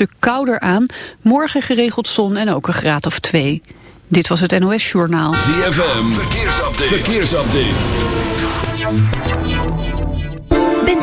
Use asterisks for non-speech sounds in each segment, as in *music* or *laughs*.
stuk kouder aan. Morgen geregeld zon en ook een graad of twee. Dit was het NOS Journaal. ZFM, verkeersupdate. verkeersupdate.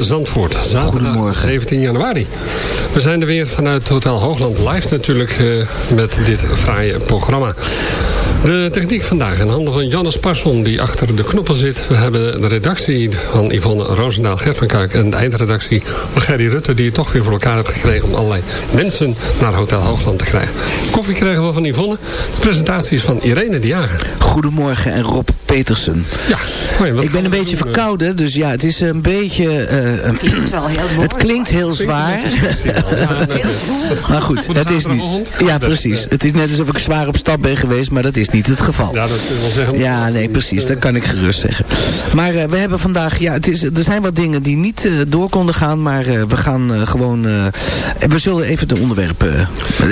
Zandvoort. Zaterdag 17 januari. We zijn er weer vanuit Hotel Hoogland live natuurlijk uh, met dit fraaie programma. De techniek vandaag in handen van Jannes Parson die achter de knoppen zit. We hebben de redactie van Yvonne Roosendaal, Gert van Kuik en de eindredactie van Gerry Rutte die je toch weer voor elkaar hebt gekregen om allerlei mensen naar Hotel Hoogland te krijgen. Koffie krijgen we van Yvonne. De presentatie is van Irene de Jager. Goedemorgen en Rob Petersen. Ja, ik ben een beetje verkouden, dus ja, het is een beetje... Uh, het klinkt wel heel mooi. Het klinkt heel zwaar. maar goed, het is niet... Ja, precies. Het is net alsof ik zwaar op stap ben geweest, maar dat is niet het geval. Ja, dat wil zeggen. Ja, nee, precies. Dat kan ik gerust zeggen. Maar uh, we hebben vandaag... Ja, het is, er zijn wat dingen die niet uh, door konden gaan, maar we gaan gewoon... we zullen even de onderwerpen...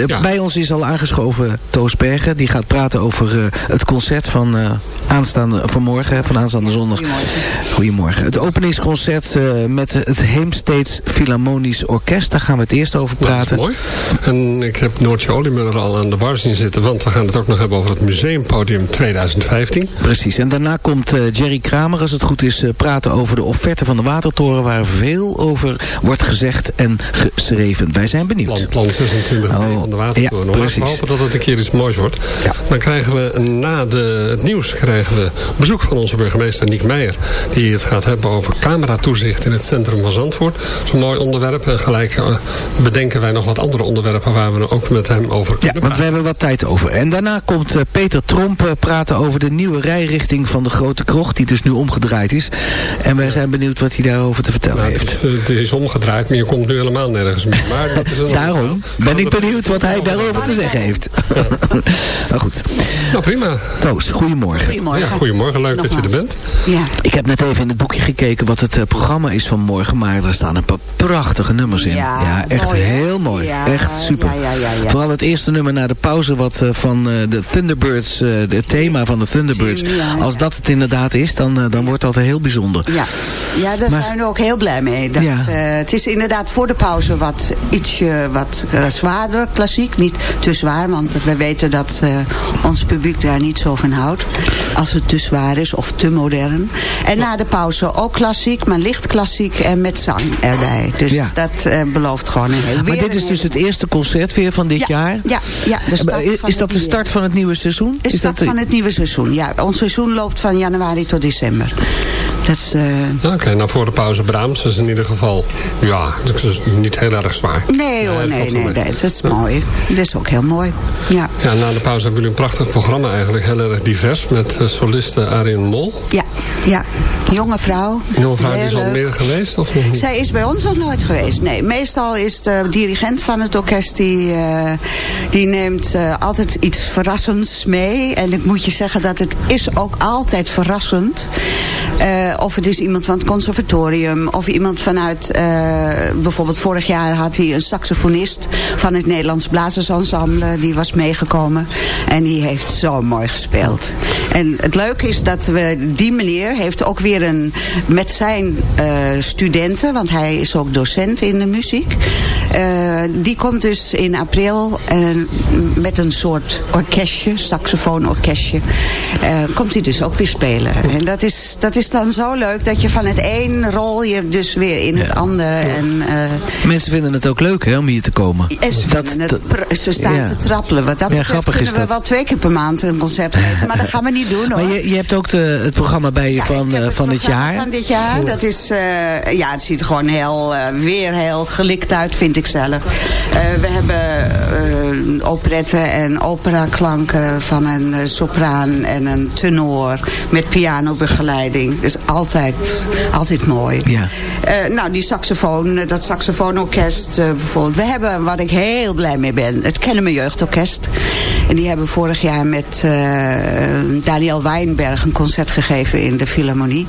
Ja. Bij ons is al aangeschoven Toos Bergen. Die gaat praten over het concert van aanstaande, vanmorgen, van aanstaande zondag. Goedemorgen. Goedemorgen. Het openingsconcert uh, met het Heemsteeds Philharmonisch Orkest. Daar gaan we het eerst over praten. mooi. En ik heb Noortje Oliemuller al aan de bar zien zitten. Want we gaan het ook nog hebben over het Museumpodium 2015. Precies. En daarna komt uh, Jerry Kramer, als het goed is, uh, praten over de offerte van de Watertoren. Waar veel over wordt gezegd en geschreven. Wij zijn benieuwd. Plan, plan 26 oh, van de Watertoren. Ja, precies. We hopen dat het een keer iets moois wordt. Ja. Dan krijgen we na de, het nieuws krijgen we bezoek van onze burgemeester Niek Meijer. Die het gaat hebben over cameratoezicht in het centrum van Zandvoort. Dat is een mooi onderwerp. En gelijk uh, bedenken wij nog wat andere onderwerpen waar we ook met hem over kunnen Ja, want we hebben wat tijd over. En daarna komt uh, Peter Tromp praten over de nieuwe rijrichting van de Grote Krocht. Die dus nu omgedraaid is. En wij zijn benieuwd wat hij daarover te vertellen nou, heeft. Het, het, is omgedraaid, maar je komt nu helemaal nergens meer. Maar dat is Daarom ben ik benieuwd wat hij daarover te zeggen heeft. *laughs* nou goed. Nou prima. Toos, goedemorgen. Goedemorgen. Ja, goedemorgen. Leuk dat je er bent. Ja. Ik heb net even in het boekje gekeken wat het uh, programma is van morgen. Maar er staan een paar prachtige nummers in. Ja, ja echt mooi, heel mooi. Ja, echt super. Vooral het eerste nummer na de pauze wat uh, van uh, de Thunderbirds, het thema van de Thunderbirds. Als dat het inderdaad is, dan, dan wordt dat heel bijzonder. Ja, ja daar maar, zijn we ook heel blij mee. Dat, het is inderdaad voor de pauze wat ietsje wat zwaarder, klassiek. Niet te zwaar, want we weten dat ons publiek daar niet zo van Als het te zwaar is of te modern. En na de pauze ook klassiek, maar licht klassiek en met zang erbij. Dus ja. dat uh, belooft gewoon een heel Maar dit is dus het eerste concert weer van dit ja, jaar? Ja, ja de is dat de start van het nieuwe seizoen? Is, is dat van het nieuwe seizoen, ja. Ons seizoen loopt van januari tot december. Dat is... Uh... Oké, okay, nou voor de pauze Brahms is in ieder geval... Ja, het is niet heel erg zwaar. Nee hoor, nee, nee, nee, dat is mooi. Dat is ook heel mooi, ja. Ja, na de pauze hebben jullie een prachtig programma eigenlijk. Heel erg divers met uh, soliste Arjen Mol. Ja, ja. Jonge vrouw. Jonge vrouw, die is al meer geweest? Of Zij is bij ons nog nooit geweest. Nee, meestal is de dirigent van het orkest... die, uh, die neemt uh, altijd iets verrassends mee. En ik moet je zeggen dat het is ook altijd verrassend. Uh, of het is iemand van het conservatorium. Of iemand vanuit... bijvoorbeeld vorig jaar had hij een saxofonist... van het Nederlands Blazersensemble. Die was meegekomen. En die heeft zo mooi gespeeld. En het leuke is dat we die meneer heeft ook weer een met zijn uh, studenten, want hij is ook docent in de muziek. Uh, die komt dus in april uh, met een soort orkestje, saxofoonorkestje, komt hij dus ook weer spelen. En dat is, dat is dan zo leuk dat je van het een rol je dus weer in het andere. En, Mensen vinden het ook leuk hè, om hier te komen. Ze, dat, het, ze staan ja. te trappelen. Wat dat ja, betreft kunnen we wel twee keer per maand een concert geven. Maar dat gaan we niet doen *laughs* hoor. Maar je, je hebt ook de, het programma bij je van, uh, van dit jaar. van dit jaar. Dat is, uh, ja, het ziet er gewoon heel, uh, weer heel gelikt uit, vind ik zelf. we hebben operetten en operaklanken van een sopraan en een tenor met pianobegeleiding. Dus altijd, altijd mooi. Ja. nou, die saxofoon, dat saxofoonorkest bijvoorbeeld. We hebben, wat ik heel blij mee ben, het Kennemer Jeugdorkest. En die hebben vorig jaar met Daniel Wijnberg een concert gegeven in de Philharmonie.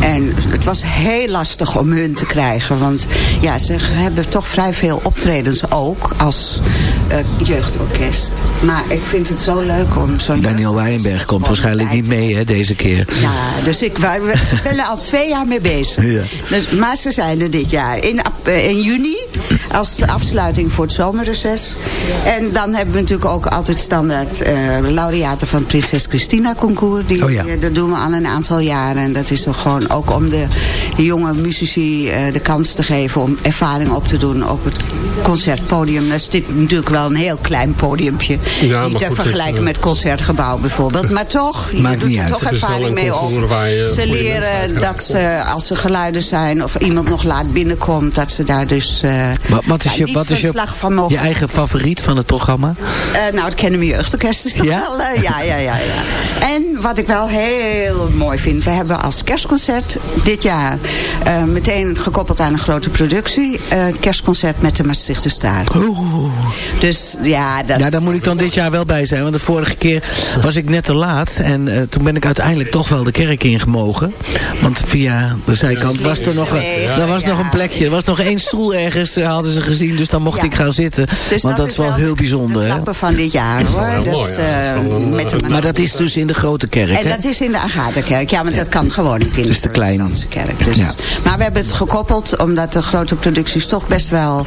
En het was heel lastig om hun te krijgen. Want ja, ze hebben toch vrij veel optredens ook als uh, jeugdorkest. Maar ik vind het zo leuk om zo'n... Daniel Wijnberg komt waarschijnlijk niet mee hè, deze keer. Ja, dus ik we *laughs* ben er al twee jaar mee bezig. Ja. Dus, maar ze zijn er dit jaar. In, in juni als afsluiting voor het zomerreces. En dan hebben we natuurlijk ook altijd standaard uh, laureaten van het Prinses Christina Concours. Die, oh ja. dat doen we al een aantal jaren. En dat is toch gewoon ook om de, de jonge muzici uh, de kans te geven om ervaring op te doen op het concertpodium. Dat is dit natuurlijk wel een heel klein podiumpje. Ja, niet te vergelijken uh, met Concertgebouw bijvoorbeeld. Maar toch, je Maakt doet niet er uit. toch Het ervaring mee op. concours waar je Ze leren dat ze, als er geluiden zijn of iemand nog laat binnenkomt, dat ze daar dus uh, Wat, wat is ja, je, wat is je, verslag van mogen je eigen favoriet van het programma? uh, nou, het Kennen Jeugdorkest is toch Ja? wel... uh, ja, ja, ja, ja. En wat ik wel heel mooi vind... we hebben als kerstconcert dit jaar... uh, meteen gekoppeld aan een grote productie... uh, het kerstconcert met de Maastrichter Staart. Oeh. Dus ja, dat... Ja, daar moet ik dan dit jaar wel bij zijn. Want de vorige keer was ik net te laat. En uh, toen ben ik uiteindelijk toch wel de kerk ingemogen. Want via de zijkant was er nog een, er was nog een plekje. Er was nog één stoel ergens, hadden ze gezien. Dus dan mocht Ja. ik gaan zitten. Dus Want dat is wel heel bijzonder. De klappen van dit jaar, hoor. Dat, mooi, is met de Maar dat is dus in de grote kerk, En hè? dat is in de Agatha-kerk. Ja, want dat kan gewoon niet in Dus te klein. protestantse kerk. Dus. Ja. Maar we hebben het gekoppeld, omdat de grote producties toch best wel...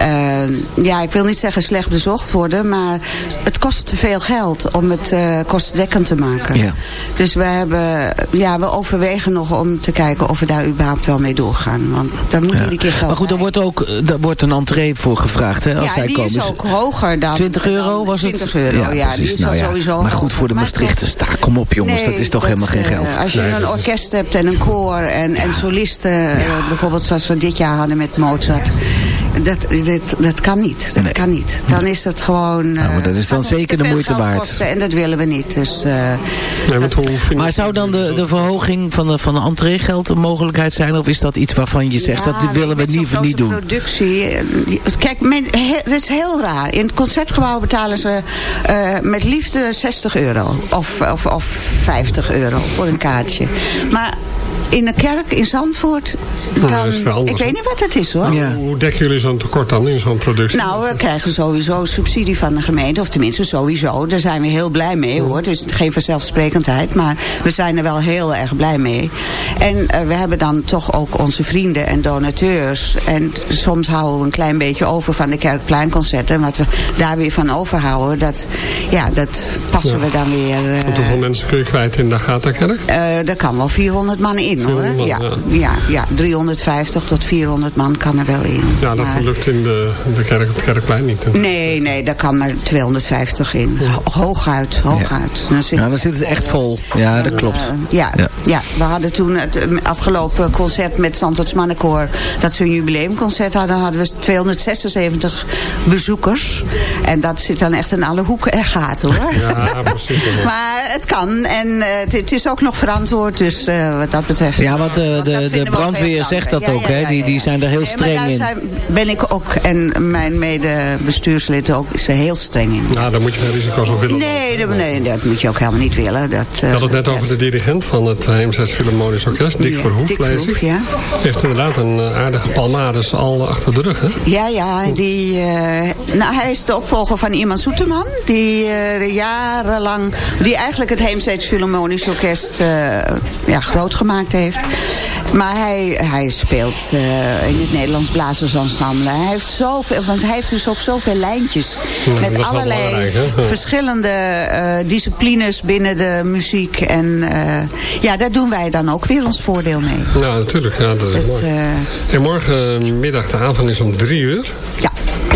Uh, ja, ik wil niet zeggen slecht bezocht worden... maar het kost te veel geld om het uh, kostendekkend te maken. Ja. Dus we, hebben, ja, we overwegen nog om te kijken of we daar überhaupt wel mee doorgaan. Want daar moet Ja. iedere keer geld Maar goed, er wordt ook eh, daar wordt een entree voor gevraagd, hè? Als ja, zij die komen. is ook hoger dan... 20 euro dan was het? 20 euro, ja. die is Nou sowieso Maar goed, voor de Maar Maastrichter sta, kom op jongens, Nee, dat is toch dat, helemaal geen eh, geld. als je een orkest hebt en een koor en, en solisten, eh, bijvoorbeeld zoals we dit jaar hadden met Mozart. Dat, dat, dat kan niet. Dat Nee. kan niet. Dan is het gewoon... Nou, maar dat is eh, dan zeker de moeite waard. kosten en dat willen we niet. Dus, eh, Nee, Maar zou dan de, de verhoging van de, van de entreegeld een mogelijkheid zijn? Of is dat iets waarvan je zegt, ja, dat willen we liever niet doen? productie. eh, Kijk, men, he- is heel raar. In het concertgebouw betalen ze eh, met liefde 60 euro. Of, of, of 50 euro voor een kaartje. Maar in de kerk in Zandvoort... Nou, Dan, dat is wel anders, ik weet niet wat het is hoor. Ja. Hoe dekken jullie zo'n tekort dan in zo'n productie? Nou, we krijgen sowieso subsidie van de gemeente. Of tenminste, sowieso. Daar zijn we heel blij mee, hoor. Het is geen vanzelfsprekendheid. Maar we zijn er wel heel erg blij mee. En uh, we hebben dan toch ook onze vrienden en donateurs. En soms houden we een klein beetje over van de Kerkpleinconcerten. En wat we daar weer van overhouden, dat, ja, dat passen Ja. we dan weer... uh, Want hoeveel mensen kun je kwijt in de Agatha-kerk? uh, daar kan wel 400 man in, hoor. 400 man, ja, ja. ja. Ja, 350 tot 400 man kan er wel in. Ja, dat Maar- lukt in de, de kerk, het kerkplein niet. Nee, nee, daar kan maar 250 in. Ho- Hooguit, hooguit. Dan zit, Ja, dan zit het echt vol. Ja, dat klopt. eh, ja, Ja. ja. we hadden toen het eh, afgelopen concert met Zandvoorts Mannenkoor... dat ze een jubileumconcert hadden, hadden we 276 bezoekers. En dat zit dan echt in alle hoeken en gaten, hoor. Ja, precies. *laughs* Maar het kan en eh, het, het is ook nog verantwoord, dus eh, wat dat betreft... Ja, want de, dat de, de brandweer zegt dat ook, Ja, ja, hè? ja, Die, die zijn er heel streng daar in. zijn- ben ik ook, en mijn mede-bestuurslid ook, is er heel streng in. Ja, daar moet je geen risico's op willen. Nee, dat, nee, dat moet je ook helemaal niet willen. Dat, Ik had het net over de dirigent van het Heemses Philharmonisch Orkest, Dick Ja, Verhoef, Dick lees ik. ja. Heeft inderdaad een eh, aardige palmares al achter de rug, hè? Ja, ja, die, eh, nou, hij is de opvolger van Iman Soeterman. Die eh, jarenlang, die eigenlijk het Heemsteeds Philharmonisch Orkest eh, ja, groot gemaakt heeft. Maar hij, hij speelt eh, in het Nederlands Blazersensemble. Hij heeft zoveel, want hij heeft dus ook zoveel lijntjes. Ja, met allerlei verschillende eh, disciplines binnen de muziek. En eh, ja, daar doen wij dan ook weer ons voordeel mee. Ja, natuurlijk. Ja, dat is Dus, mooi. En morgenmiddag, de avond is om drie uur. ja,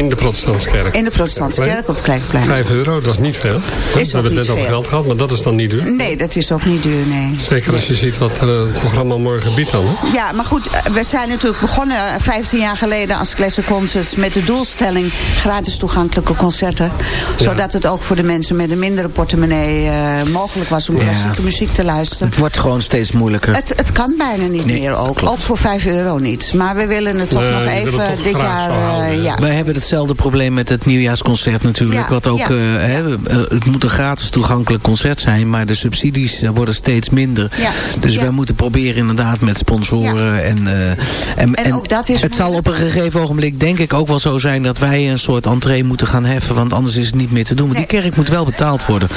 In de protestantse kerk. in de protestantse kerk op het Kleinplein. Vijf euro, dat is niet veel. we ook hebben het net over geld gehad, maar dat is dan niet duur. Nee, dat is ook niet duur, nee. Zeker als je ziet wat eh, het programma morgen biedt dan. Hè? Ja, maar goed, eh, we zijn natuurlijk begonnen eh, 15 jaar geleden als Classic Concerts met de doelstelling gratis toegankelijke concerten. Zodat het ook voor de mensen met een mindere portemonnee eh, mogelijk was om Ja. klassieke muziek te luisteren. Het wordt gewoon steeds moeilijker. Het, het kan bijna niet Nee, meer ook. klopt. Ook voor 5 euro niet. Maar we willen het toch Nee, nog we even dit jaar... houden, eh, ja. ja. Wij hebben het hetzelfde probleem met het nieuwjaarsconcert natuurlijk. wat ook, hè, het moet een gratis toegankelijk concert zijn. Maar de subsidies worden steeds minder. Dus wij moeten proberen inderdaad met sponsoren. En, en, en, het zal op een gegeven ogenblik denk ik ook wel zo zijn dat wij een soort entree moeten gaan heffen. Want anders is het niet meer te doen. Want die kerk moet wel betaald worden.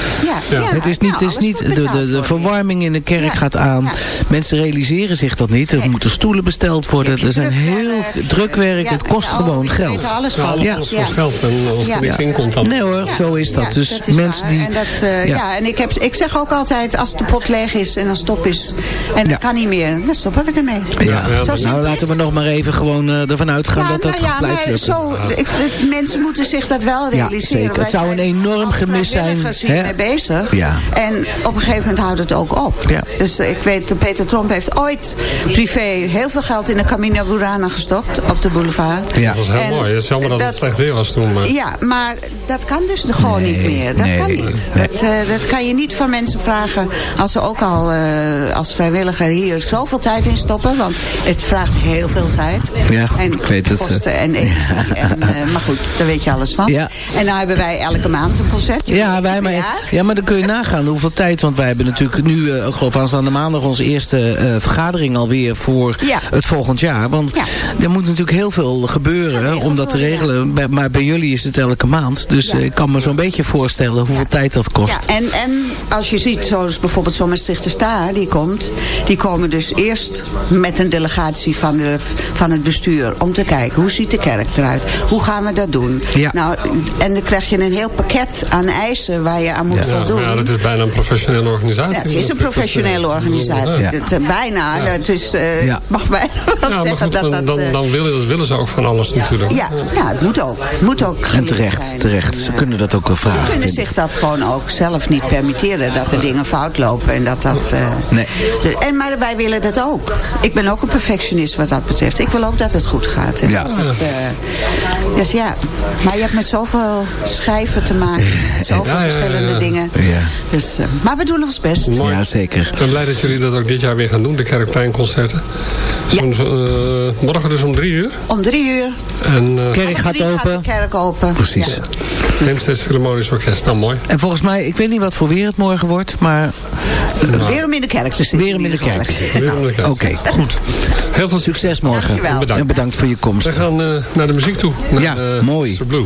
Ja, het is niet, het is niet de, de, de verwarming in de kerk gaat aan. Mensen realiseren zich dat niet. Er moeten stoelen besteld worden. Er zijn heel veel drukwerk. Het kost gewoon geld. alles van. Ja, kost geld. En als er niks in komt dan. Nee hoor, zo is dat. Dus mensen die... En dat, uh, ja. en ik, heb, ik zeg ook altijd, als de pot leeg is en dan stop is. En dat kan niet meer, dan stoppen we ermee. Ja, nou laten we nog maar even gewoon uh, ervan uitgaan dat dat nou blijft lukken. Zo, ik, mensen moeten zich dat wel realiseren. zeker. Het zou een enorm gemis zijn. Hè? mee bezig. Ja. En op een gegeven moment houdt het ook op. Ja. Dus ik weet, Peter Tromp heeft ooit privé heel veel geld in de Camino Burana gestopt op de boulevard. Ja. Dat was heel mooi. Het is jammer dat, het slecht weer was toen. Maar... Ja, maar dat kan dus gewoon niet meer. Dat kan niet. Dat, uh, dat kan je niet van mensen vragen als ze ook al uh, als vrijwilliger hier zoveel tijd in stoppen. Want het vraagt heel veel tijd. Ja, en ik weet het. Kosten en, en, en uh, maar goed, daar weet je alles van. Ja. En nou hebben wij elke maand een concert. Ja, wij maar, ja, maar dan kun je nagaan hoeveel tijd. Want wij hebben natuurlijk nu, uh, ik geloof aanstaande maandag... onze eerste uh, vergadering alweer voor ja. het volgend jaar. Want ja. er moet natuurlijk heel veel gebeuren om dat te regelen. Bij, maar bij jullie is het elke maand. Dus ik kan me zo'n beetje voorstellen hoeveel tijd dat kost. Ja, en, en als je ziet, zoals bijvoorbeeld zo'n Maastrichter Staar... die komt, die komen dus eerst met een delegatie van, de, van het bestuur... om te kijken, hoe ziet de kerk eruit? Hoe gaan we dat doen? Ja. Nou, en dan krijg je een heel pakket aan eisen waar je aan moet ja, voldoen. Ja, dat is bijna een professionele organisatie. Ja, het is een professionele organisatie. Uh, bijna, het is, uh, mag bijna wel zeggen dat dat... Dan, dan willen, willen ze ook van alles natuurlijk. Ja, ja het moet ook. Het moet ook en terecht, zijn. terecht. Ze kunnen dat ook vragen. Ze kunnen zich dat gewoon ook zelf niet permitteren. Dat er dingen fout lopen en dat dat... Uh, nee. De, en, maar wij willen dat ook. Ik ben ook een perfectionist wat dat betreft. Ik wil ook dat het goed gaat. Ja. Dat het, dus ja, maar je hebt met zoveel schijven te maken. Zoveel ja, verschillende dingen. Dus, uh, maar we doen ons best. Mooi. Ja, zeker. Ik ben blij dat jullie dat ook dit jaar weer gaan doen, de Kerkpleinconcerten. Ja. Uh, morgen dus om drie uur? Om drie uur. En, uh, kerk gaat open. Gaat de kerk open. Precies. Ja. Steeds Philharmonisch Orkest, nou mooi. En volgens mij, ik weet niet wat voor weer het morgen wordt, maar... Nou. Weer om in de kerk te zitten. Weer om in de kerk. Oké, okay, goed. Heel veel succes morgen. Bedankt. En bedankt voor je komst. We gaan uh, naar de muziek toe. Naar, ja, uh, mooi. Blue.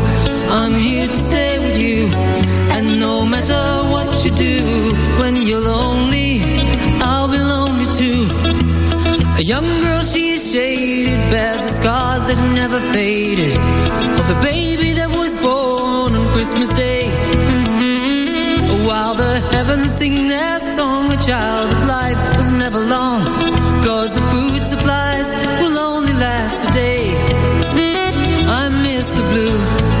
I'm here to stay with you. And no matter what you do When you're lonely I'll be lonely too. A young girl, she's shaded Bears the scars that never faded. Of the baby that was born on Christmas Day. While the heavens sing their song A child's life was never long. Cause the food supplies will only last a day. I'm Mr. Blue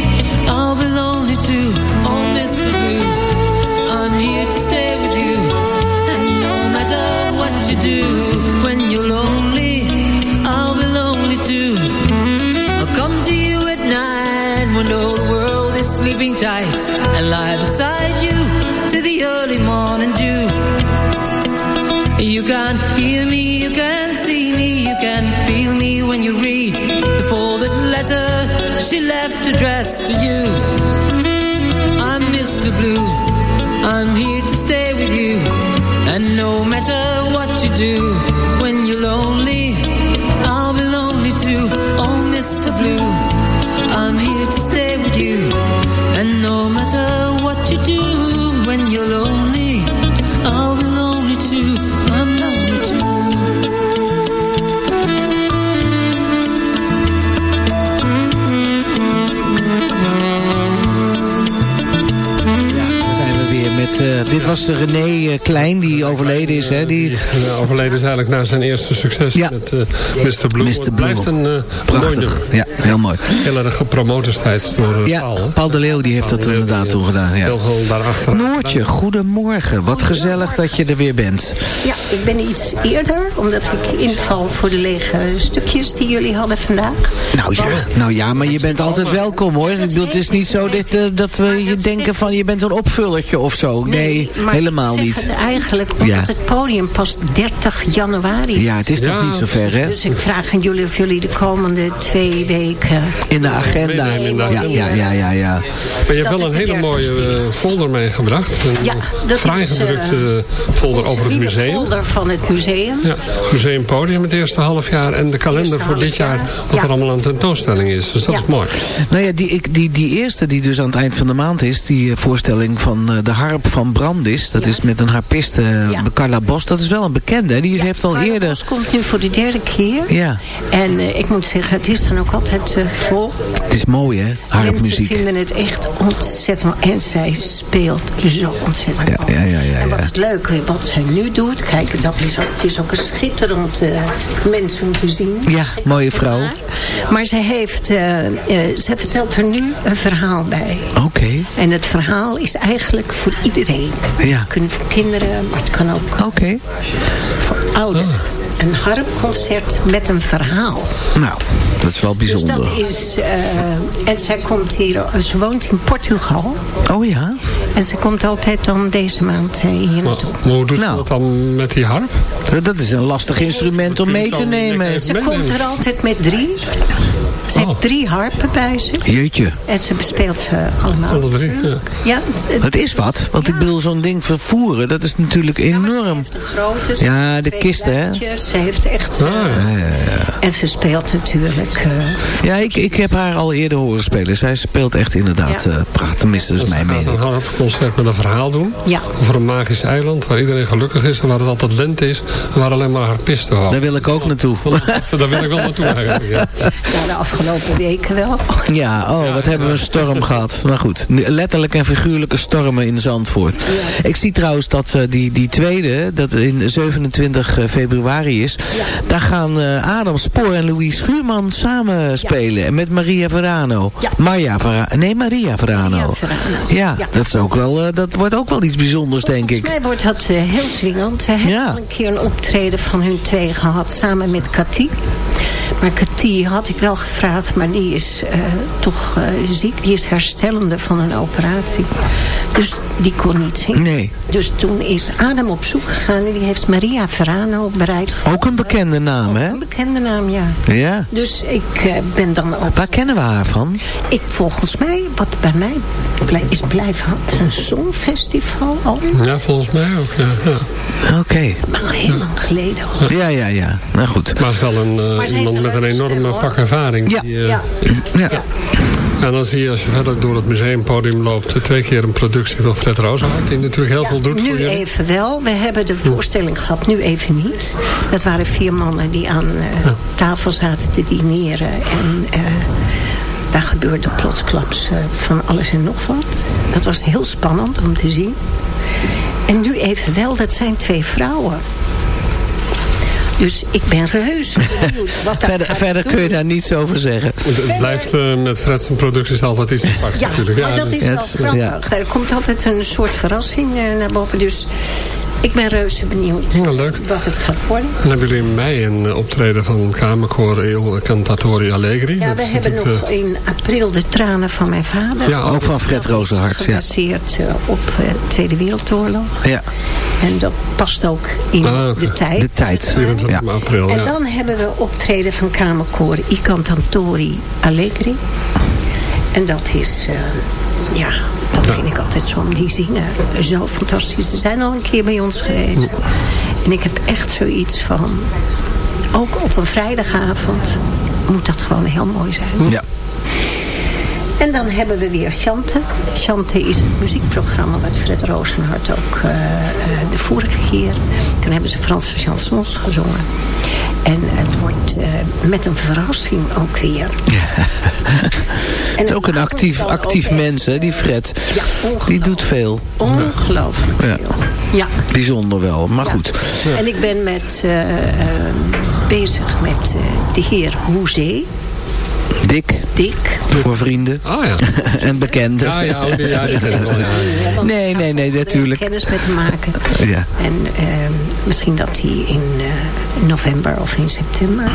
sleeping tight And lie beside you To the early morning dew You can hear me, you can see me You can feel me when you read The folded letter She left addressed to you I'm Mr. Blue I'm here to stay with you And no matter what you do When you're lonely I'll be lonely too Oh, Mr. Blue no matter what you do When you're lonely I'll be lonely too I'm lonely too. Zijn we weer met... eh, dit was René eh, Klein, die overleden is. Hè, die, Ja, overleden is eigenlijk na zijn eerste succes Ja. met eh, Mr. Blue. Mr. Blijft een eh, prachtig. Ja, heel mooi. Heel erg gepromoot destijds door eh, Ja, Paul. hè? Paul de Leeuw die heeft Paul dat inderdaad toen gedaan. Ja. Heel veel daarachter. Noortje, goedemorgen. Wat gezellig dat je er weer bent. Ja, ik ben iets eerder, omdat ik inval voor de lege stukjes die jullie hadden vandaag. Nou ja, nou ja, maar je bent altijd welkom hoor. Ik bedoel, het is niet zo dat, eh, dat we je denken van je bent een opvullertje of zo. Nee, maar helemaal niet. eigenlijk omdat Ja. het podium pas 30 januari Ja, het is nog niet zo ver hè. Dus ik vraag aan jullie of jullie de komende twee weken... In de agenda. Meenemen in de Ja, agenda. ja, ja, ja, ja. Maar je hebt dat wel een hele mooie 30ste is. eh, folder meegebracht. Een Ja, dat fraai is, eh, gedrukte folder over het museum. folder van het museum. Ja, het museumpodium het eerste half jaar. En de kalender voor dit jaar. Wat Ja. er allemaal aan tentoonstelling is. Dus dat Ja. is mooi. Nou ja, die, ik, die, die eerste die dus aan het eind van de maand is... die eh, voorstelling van eh, de harp van Brandis... dat Ja. is met een harpiste, eh, Ja. Carla Bos. Dat is wel een bekende, die heeft al Carla eerder... Bos komt nu voor de derde keer. Ja, En eh, ik moet zeggen, het is dan ook altijd eh, vol. het is mooi hè, Mensen harpmuziek. vinden het echt ontzettend. En zij speelt zo ontzettend Ja, mooi. ja, ja, ja, En wat het leuke, wat zij nu doet... Kijk, dat is ook, het is ook een schitterend eh, mens om te zien. Ja, mooie vrouw. Maar zij heeft... zij vertelt er nu een verhaal bij. Oké, En het verhaal is eigenlijk voor iedereen. Ja. Het kan voor kinderen, maar het kan ook oké. voor ouderen. Een harpconcert met een verhaal. Nou, dat is wel Dus bijzonder. dat is... eh, en zij komt hier... eh, Ze woont in Portugal. Oh ja? En ze komt altijd dan deze maand eh, hier Maar, naartoe. maar hoe doet Nou. ze dat dan met die harp? Dat is een lastig instrument om mee te nemen. Ze komt er altijd met drie. Ze Oh. heeft drie harpen bij zich. Jeetje, En ze bespeelt ze allemaal. Alle drie, natuurlijk. Ja, het- dat is wat. Want ik bedoel, zo'n ding vervoeren, dat is natuurlijk enorm. heeft een grote. ze Ja, de kisten, hè? Ze heeft echt... Ah, eh, ja. En ze speelt natuurlijk... eh, Ja, ik, ik heb haar al eerder horen spelen. Zij speelt echt inderdaad Ja. eh, prachtig. Tenminste, dat is Dus mijn ze gaat een mening. harpconcert met een verhaal doen. Ja. Over een magisch eiland waar iedereen gelukkig is. En waar het altijd lente is. En waar alleen maar harpisten wonen. Daar wil ik ook naartoe. Daar wil ik wel naartoe eigenlijk. Ja. ja, de afgelopen weken wel. *laughs* Ja, oh, wat hebben we een storm gehad. Maar goed, letterlijk en figuurlijke stormen in Zandvoort. Ik zie trouwens dat eh, die, die tweede, dat in 27 februari is... daar gaan eh, Adam Spoor en Louis Schuurman samen spelen. En met Maria Verano. Ja. Maria Verano. Nee, Maria Verano. Maria Verano. Ja, Ja. Dat, is ook wel, eh, dat wordt ook wel iets bijzonders, denk ik. Volgens mij wordt dat eh, heel dwingend. We hebben Ja. al een keer een optreden van hun twee gehad samen met Cathy. Maar Cathy had ik wel gevraagd, maar die is eh, toch eh, ziek. Die is herstellende van een operatie. Dus die kon niet zingen. Nee. Dus toen is Adam op zoek gegaan en die heeft Maria Verano bereid Ook een bekende naam, hè? Een bekende naam, ja. Ja. Dus ik eh, ben dan ook... Waar kennen we haar van? Ik volgens mij, wat bij mij is blijven hangen, een songfestival al. ja, volgens mij ook. Ja, ja. Oké. Maar al heel lang geleden al. Ja, ja, ja. Nou goed. Maar wel een, eh, iemand een met een enorme stem, pak ervaring. Ja. Die, eh, Ja. Ja. En dan zie je als je verder door het museumpodium loopt... twee keer een productie van Fred Rozenhart... die natuurlijk heel veel doet nu voor jullie. even wel. We hebben de voorstelling gehad, nu even niet. Dat waren vier mannen die aan eh, tafel zaten te dineren. En eh, daar gebeurde plotsklaps uh, van alles en nog wat. Dat was heel spannend om te zien. En nu even wel, dat zijn twee vrouwen. Dus ik ben reus *laughs* verder, verder kun je daar niets over zeggen. Het blijft uh, met Fred zijn producties altijd iets apart ja, natuurlijk. Ja, maar dat is wel grappig. Er komt altijd een soort verrassing uh, naar boven. Dus ik ben reuze benieuwd ja, leuk. wat het gaat worden. En hebben jullie in mei een uh, optreden van Kamerkoor Il Cantatori Allegri? Ja, we hebben nog in april de tranen van mijn vader. Ja, ook van Fred Rozenhart. Gebaseerd ja. op de Tweede Wereldoorlog. Ja. En dat past ook in ah, okay. de tijd. De tijd. Ja. april, en dan hebben we optreden van Kamerkoor I Cantatori Allegri. En dat is, uh, ja, dat vind ik altijd zo. Die zingen zo fantastisch. Ze zijn al een keer bij ons geweest. En ik heb echt zoiets van... Ook op een vrijdagavond moet dat gewoon heel mooi zijn. Ja. En dan hebben we weer Chante. Chante is het muziekprogramma wat Fred Rozenhart ook uh, de vorige keer. Toen hebben ze Franse chansons gezongen. En het wordt uh, met een verrassing ook weer. *laughs* het is ook een actief, actief ook mens, hè, die Fred. Ja, die doet veel. Ongelooflijk ja. veel. Ja. Bijzonder wel, maar ja. goed. En ik ben met, uh, bezig met de heer Hoezee. Dick. Dick. Voor vrienden. Oh ja. *laughs* en bekenden. Ja, ja, oh, ja, ken ik wel. Ja, *laughs* ja. Nee, nee, nee, natuurlijk. kennis met te maken. Ja. En uh, misschien dat hij in uh, november of in september.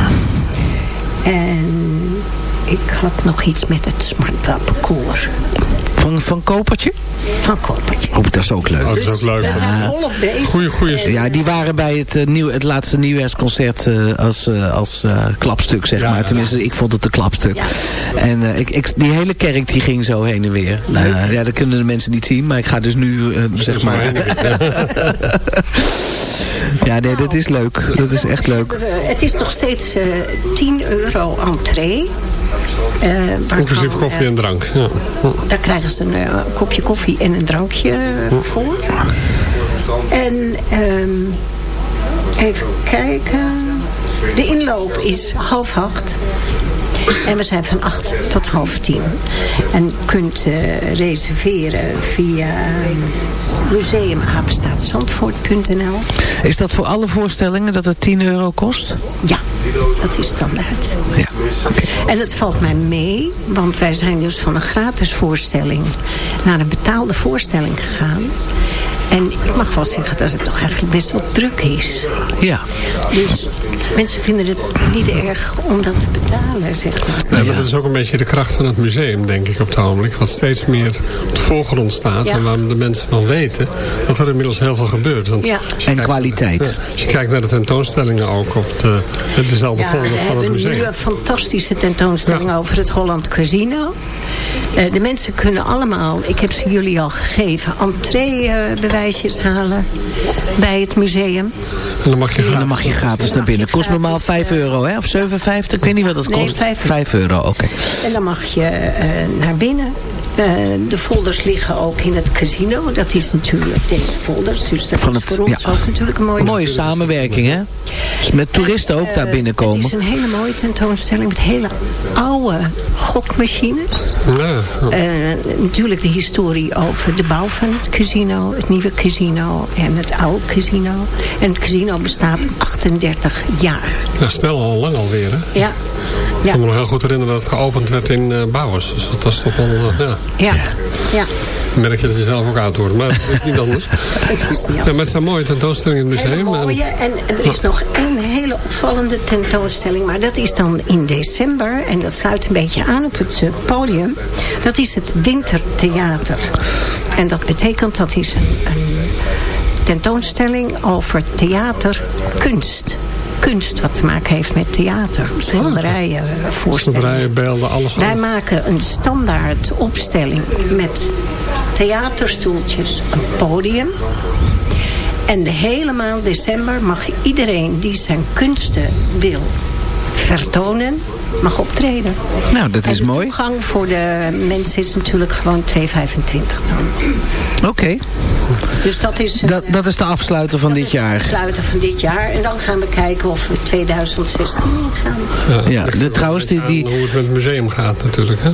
En ik had nog iets met het Smart Lab koor. Van, van Kopertje? Van Kopertje. Oh, dat is ook leuk. Oh, dat is ook leuk. Dus we zijn volop bezig. Goeie, goeie. Ja, die waren bij het, uh, nieuw, het laatste nieuwjaarsconcert uh, als, uh, als klapstuk, zeg ja, maar. Tenminste, ja. ik vond het een klapstuk. Ja. En ik, ik, die hele kerk die ging zo heen en weer. ja, dat kunnen de mensen niet zien, maar ik ga dus nu, zeg maar... *laughs* Ja, nee, dat is leuk. Dat is echt leuk. Het is nog steeds uh, 10 euro entree. Uh, Inclusief koffie en drank. Ja. Daar krijgen ze een uh, kopje koffie en een drankje voor. En um, even kijken. De inloop is half acht. En we zijn van 8 tot half 10. En kunt uh, reserveren via museumapenstaatzandvoort.nl. Is dat voor alle voorstellingen dat het 10 euro kost? Ja, dat is standaard. Ja. En het valt mij mee, want wij zijn dus van een gratis voorstelling naar een betaalde voorstelling gegaan. En ik mag wel zeggen dat het toch eigenlijk best wel druk is. Ja. Dus mensen vinden het niet erg om dat te betalen, zeg maar. Nee, maar dat is ook een beetje de kracht van het museum, denk ik, op het ogenblik. Wat steeds meer op de voorgrond staat. Ja. En waar de mensen van weten dat er inmiddels heel veel gebeurt. Want ja. En kwaliteit. Ja, als je kijkt naar de tentoonstellingen ook op de, dezelfde ja, folder van het museum. we hebben nu een fantastische tentoonstelling over het Holland Casino. Uh, de mensen kunnen allemaal, ik heb ze jullie al gegeven, entreebewijsjes halen bij het museum. En dan mag je gratis, dan mag je gratis naar binnen. Kost normaal 5 euro, hè? Of 7,50? Ik weet niet wat dat kost. 5, 5 euro, oké. Okay. En dan mag je uh, naar binnen. Uh, de folders liggen ook in het casino. Dat is natuurlijk deze folders. Dus dat Van is het, voor ons ja. ook natuurlijk een mooie... Mooie samenwerking, hè? Dus met toeristen ook uh, daar binnenkomen. Het is een hele mooie tentoonstelling met hele oude gokmachines. Ja. Uh, natuurlijk de historie over de bouw van het casino. Het nieuwe casino en het oude casino. En het casino bestaat 38 jaar. Ja, stel al lang alweer, hè? Ja. Ik kan me nog heel goed herinneren dat het geopend werd in uh, Bouwers. Dus dat was toch wel, uh, ja. Ja. ja. Merk je dat je zelf ook wordt, maar het is niet anders. *laughs* het is niet anders. Ja, maar het zijn mooie tentoonstellingen in het museum. Hele mooie. En, en er is nog één hele opvallende tentoonstelling. Maar dat is dan in december. En dat sluit een beetje aan op het uh, podium. Dat is het Wintertheater. En dat betekent dat is een, een tentoonstelling over theaterkunst kunst wat te maken heeft met theater. Schilderijen, Oh. voorstellingen. Schilderijen, beelden, alles. Wij maken een standaard opstelling met theaterstoeltjes, een podium. En de hele maand december mag iedereen die zijn kunsten wil vertonen mag optreden. Nou, dat is mooi. De toegang voor de mensen is natuurlijk gewoon 2,25 dan. Oké. Dus dat is... dat, dat is de afsluiter van dit jaar. De afsluiter van dit jaar. En dan gaan we kijken of we 2016 gaan. Ja, de, trouwens die... die hoe het met het museum gaat natuurlijk, hè?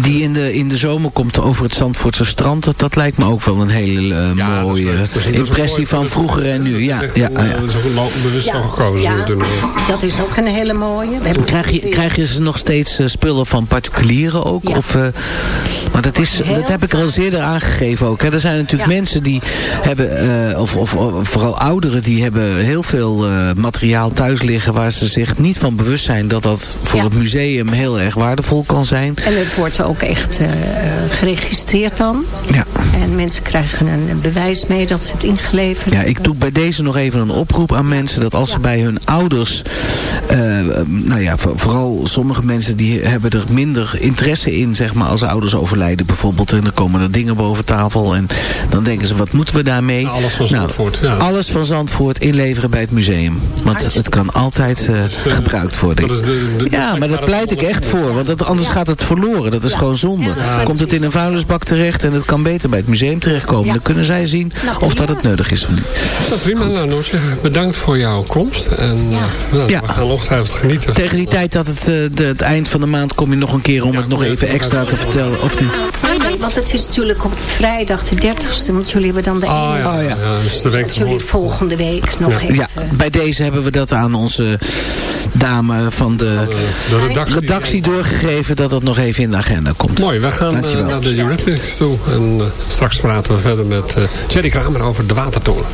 Die in de, in de zomer komt over het Zandvoortse strand. Dat, dat lijkt me ook wel een hele uh, mooie impressie van vroeger en nu. Ja, ja, ja, Dat is ook bewust ja, gekozen. Ja, dat is ook een hele mooie. We krijg, je, krijg je ze nog steeds uh, spullen van particulieren ook? Of, uh, maar dat, is, dat heb ik al eerder aangegeven ook. Hè. Er zijn natuurlijk mensen die hebben, of, of, of, vooral ouderen, die hebben heel veel materiaal thuis liggen waar ze zich niet van bewust zijn dat dat voor het museum heel erg waardevol kan zijn. En het wordt ook echt geregistreerd dan. Ja. En mensen krijgen een bewijs mee dat ze het ingeleverd Ja, ik doe bij deze nog even een oproep aan mensen... dat als ze bij hun ouders... Nou ja, vooral sommige mensen die hebben er minder interesse in... zeg maar als ouders overlijden bijvoorbeeld... en er komen er dingen boven tafel... en dan denken ze, wat moeten we daarmee? alles van nou, Zandvoort. ja. Alles van Zandvoort inleveren bij het museum. Want het kan altijd uh, gebruikt worden. Dat is de, de, ja, maar daar pleit ik echt voor. Want dat, anders gaat het verloren. Dat is gewoon zonde. Komt het in een vuilnisbak terecht en het kan beter bij het museum terechtkomen. Dan kunnen zij zien nou, of dat het nodig is of niet. Nou, prima, nou Noortje. Bedankt voor jouw komst. En ja. Nou, we gaan ongetwijfeld genieten. Tegen die tijd dat het, uh, de, het eind van de maand kom je nog een keer om het nog even extra te vertellen. Of niet? Nee, want het is natuurlijk op vrijdag de 30ste. Want jullie hebben dan de oh, ene. Ja. Oh, ja. ja dus de week dus jullie volgende week nog even... Ja, bij deze hebben we dat aan onze dame van de, de redactie, redactie doorgegeven dat dat nog even in de agenda komt. Mooi, we gaan uh, naar de Eurythmics toe. En uh, straks praten we verder met uh, Jerry Kramer over de Watertoren.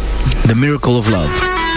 The Miracle of Love.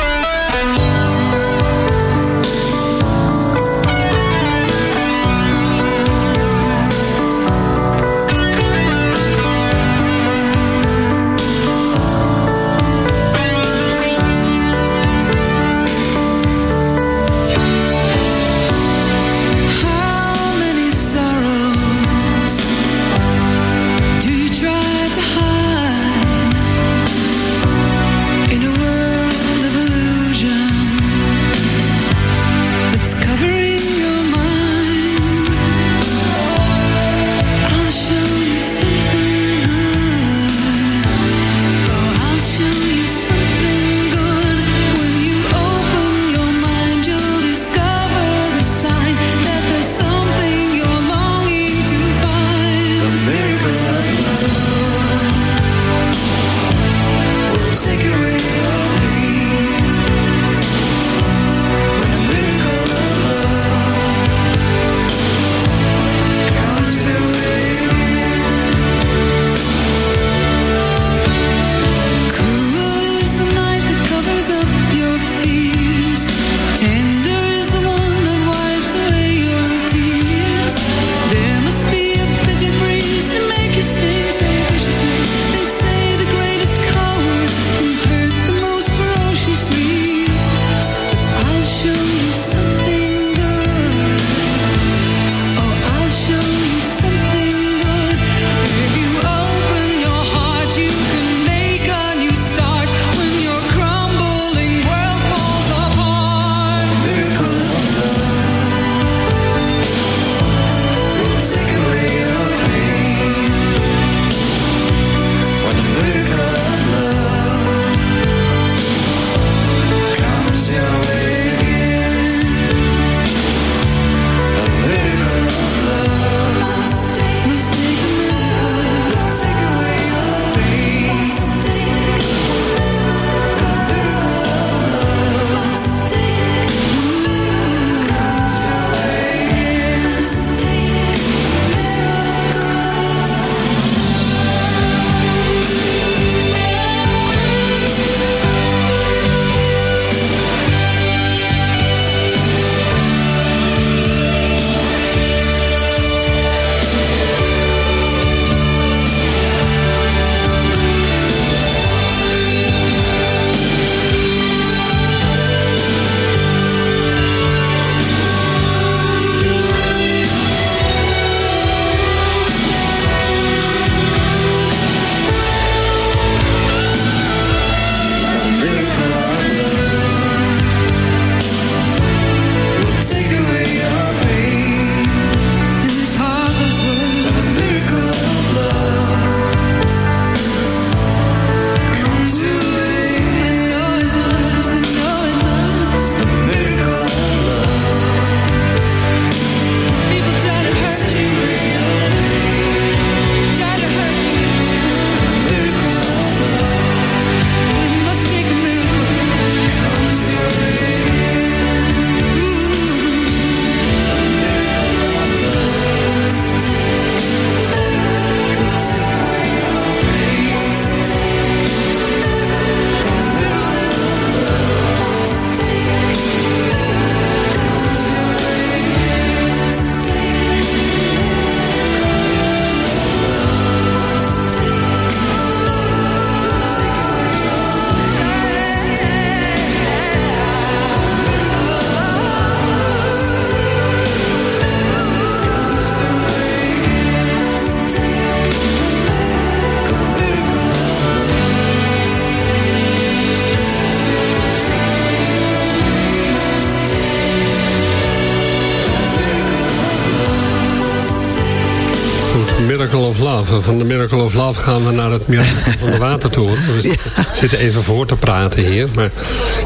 Van de Miracle of Love gaan we naar het Miracle *laughs* van de Watertoren. We zitten even voor te praten hier. Maar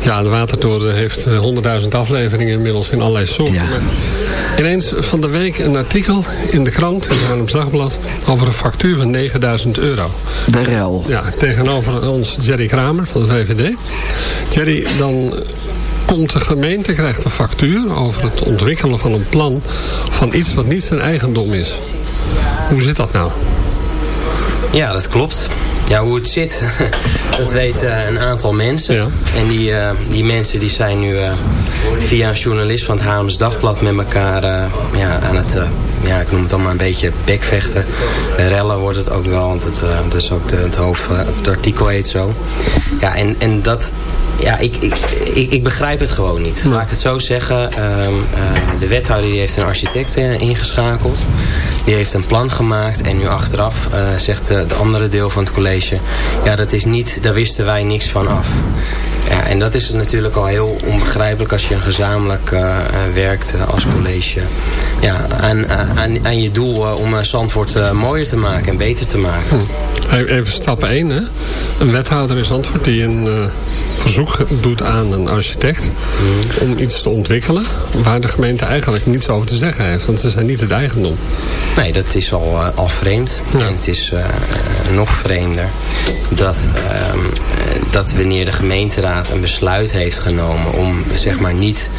ja, de Watertoren heeft eh, honderdduizend afleveringen inmiddels in allerlei soorten. Ja. Ineens van de week een artikel in de krant, in het Dagblad... over een factuur van 9000 euro. De rel. Ja, tegenover ons Jerry Kramer van de VVD. Jerry, dan komt de gemeente, krijgt een factuur over het ontwikkelen van een plan van iets wat niet zijn eigendom is. Hoe zit dat nou? Ja, dat klopt. Ja, hoe het zit, *laughs* dat weten een aantal mensen. Ja. En die, uh, die mensen die zijn nu uh, via een journalist van het Haarlems Dagblad met elkaar uh, ja, aan het, ja, ik noem het allemaal een beetje bekvechten. Rellen wordt het ook wel, want het, het is ook de, het hoofd, het artikel heet zo. Ja, en, en dat, ja, ik, ik, ik, ik, begrijp het gewoon niet. Laat ik het zo zeggen. Um, uh, de wethouder die heeft een architect uh, ingeschakeld. Die heeft een plan gemaakt. En nu achteraf uh, zegt de andere deel van het college... ja, dat is niet, daar wisten wij niks van af. Ja, en dat is natuurlijk al heel onbegrijpelijk als je gezamenlijk werkt als college. Ja, aan, aan, aan je doel om Zandvoort mooier te maken en beter te maken. Hm. Even stap 1, hè. Een wethouder in Zandvoort die een verzoek doet aan een architect om iets te ontwikkelen waar de gemeente eigenlijk niets over te zeggen heeft. Want ze zijn niet het eigendom. Nee, dat is al, uh, al vreemd. En het is uh, nog vreemder dat, uh, dat wanneer de gemeenteraad een besluit heeft genomen om zeg maar niet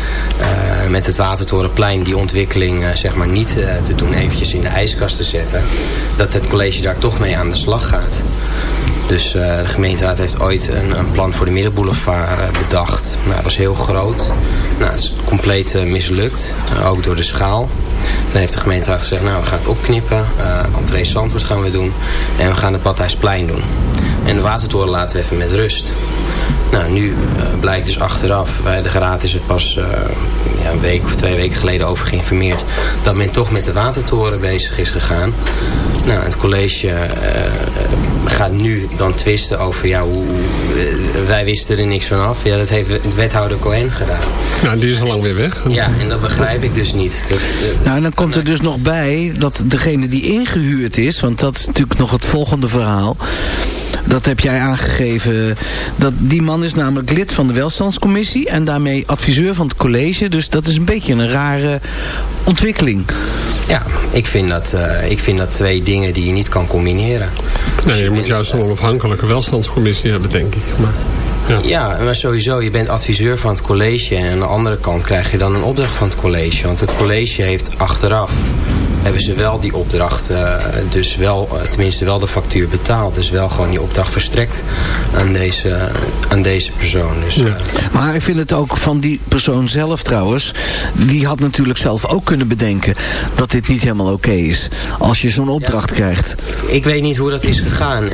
met het Watertorenplein die ontwikkeling zeg maar niet te doen, eventjes in de ijskast te zetten, dat het college daar toch mee aan de slag gaat. Dus uh, de gemeenteraad heeft ooit een, een plan voor de Middenboulevard uh, bedacht. Nou, dat was heel groot. Nou, het is compleet uh, mislukt. ook door de schaal. Toen heeft de gemeenteraad gezegd, nou, we gaan het opknippen. Uh, Entree Zandvoort gaan we doen. En we gaan het Badhuisplein doen. En de watertoren laten we even met rust. Nou, nu blijkt dus achteraf, bij de geraad is er pas ja, een week of twee weken geleden over geïnformeerd, dat men toch met de watertoren bezig is gegaan. Nou, het college gaat nu dan twisten over, ja, hoe, wij wisten er niks van af. Ja, dat heeft wethouder Cohen gedaan. Nou, die is al lang weer weg. Ja, en dat begrijp ik dus niet. Dat, nou, en dan komt er dus nog bij dat degene die ingehuurd is, want dat is natuurlijk nog het volgende verhaal. Dat heb jij aangegeven. Dat die man is namelijk lid van de welstandscommissie en daarmee adviseur van het college. Dus dat is een beetje een rare ontwikkeling. Ja, ik vind dat, uh, ik vind dat twee dingen die je niet kan combineren. Nee, je, je moet juist een onafhankelijke welstandscommissie hebben, denk ik. Maar... Ja. maar sowieso, je bent adviseur van het college. En aan de andere kant krijg je dan een opdracht van het college. Want het college heeft achteraf hebben ze wel die opdracht, uh, dus wel, uh, tenminste wel de factuur betaald. Dus wel gewoon die opdracht verstrekt aan deze, aan deze persoon. Dus, ja. Maar ik vind het ook van die persoon zelf trouwens, die had natuurlijk zelf ook kunnen bedenken dat dit niet helemaal oké okay is. Als je zo'n opdracht ja, krijgt. Ik weet niet hoe dat is gegaan.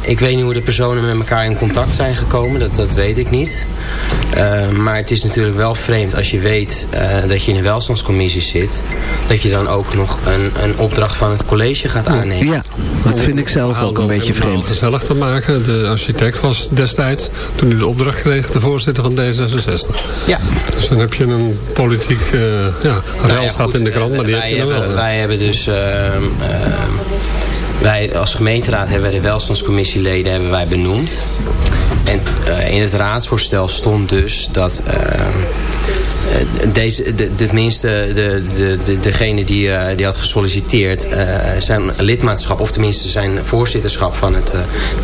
ik weet niet hoe de personen met elkaar in contact zijn gekomen, dat, dat weet ik niet. maar het is natuurlijk wel vreemd als je weet dat je in een welstandscommissie zit dat je dan ook nog een, een opdracht van het college gaat aannemen. Ja, dat vind ik zelf ook een beetje vreemd. Om het gezellig te maken. De architect was destijds, toen hij de opdracht kreeg, de voorzitter van D66. Ja. Dus dan heb je een politiek, uh, ja, nou ja, staat in de krant, maar die heb je hebben, wel. Wij hebben dus... Uh, uh, wij als gemeenteraad hebben de welstandscommissieleden hebben wij benoemd. En uh, in het raadsvoorstel stond dus dat uh, deze, de, tenminste de, de, de, degene die, uh, die had gesolliciteerd uh, zijn lidmaatschap, of tenminste zijn voorzitterschap van het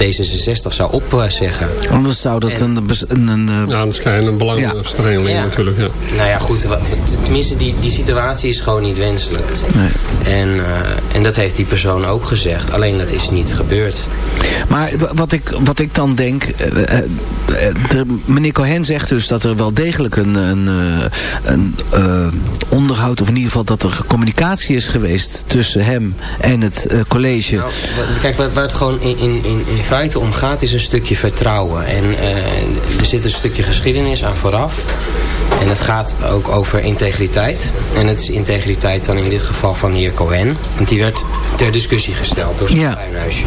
D66 zou opzeggen. Anders zou dat en, een, een, een... Ja, anders krijg je een belangenverstrengeling ja. natuurlijk. Ja. Nou ja, goed. Tenminste, die, die situatie is gewoon niet wenselijk. Nee. En, en dat heeft die persoon ook gezegd. Alleen dat is niet gebeurd. Maar wat ik, wat ik dan denk... De, meneer Cohen zegt dus dat er wel degelijk een, een, een uh, onderhoud, of in ieder geval dat er communicatie is geweest tussen hem en het uh, college. Nou, kijk, waar, waar, het gewoon in, in, in, feite om gaat is een stukje vertrouwen. En uh, er zit een stukje geschiedenis aan vooraf. En het gaat ook over integriteit. En het is integriteit dan in dit geval van de heer Cohen. Want die werd ter discussie gesteld door zijn ja. tuinhuisje.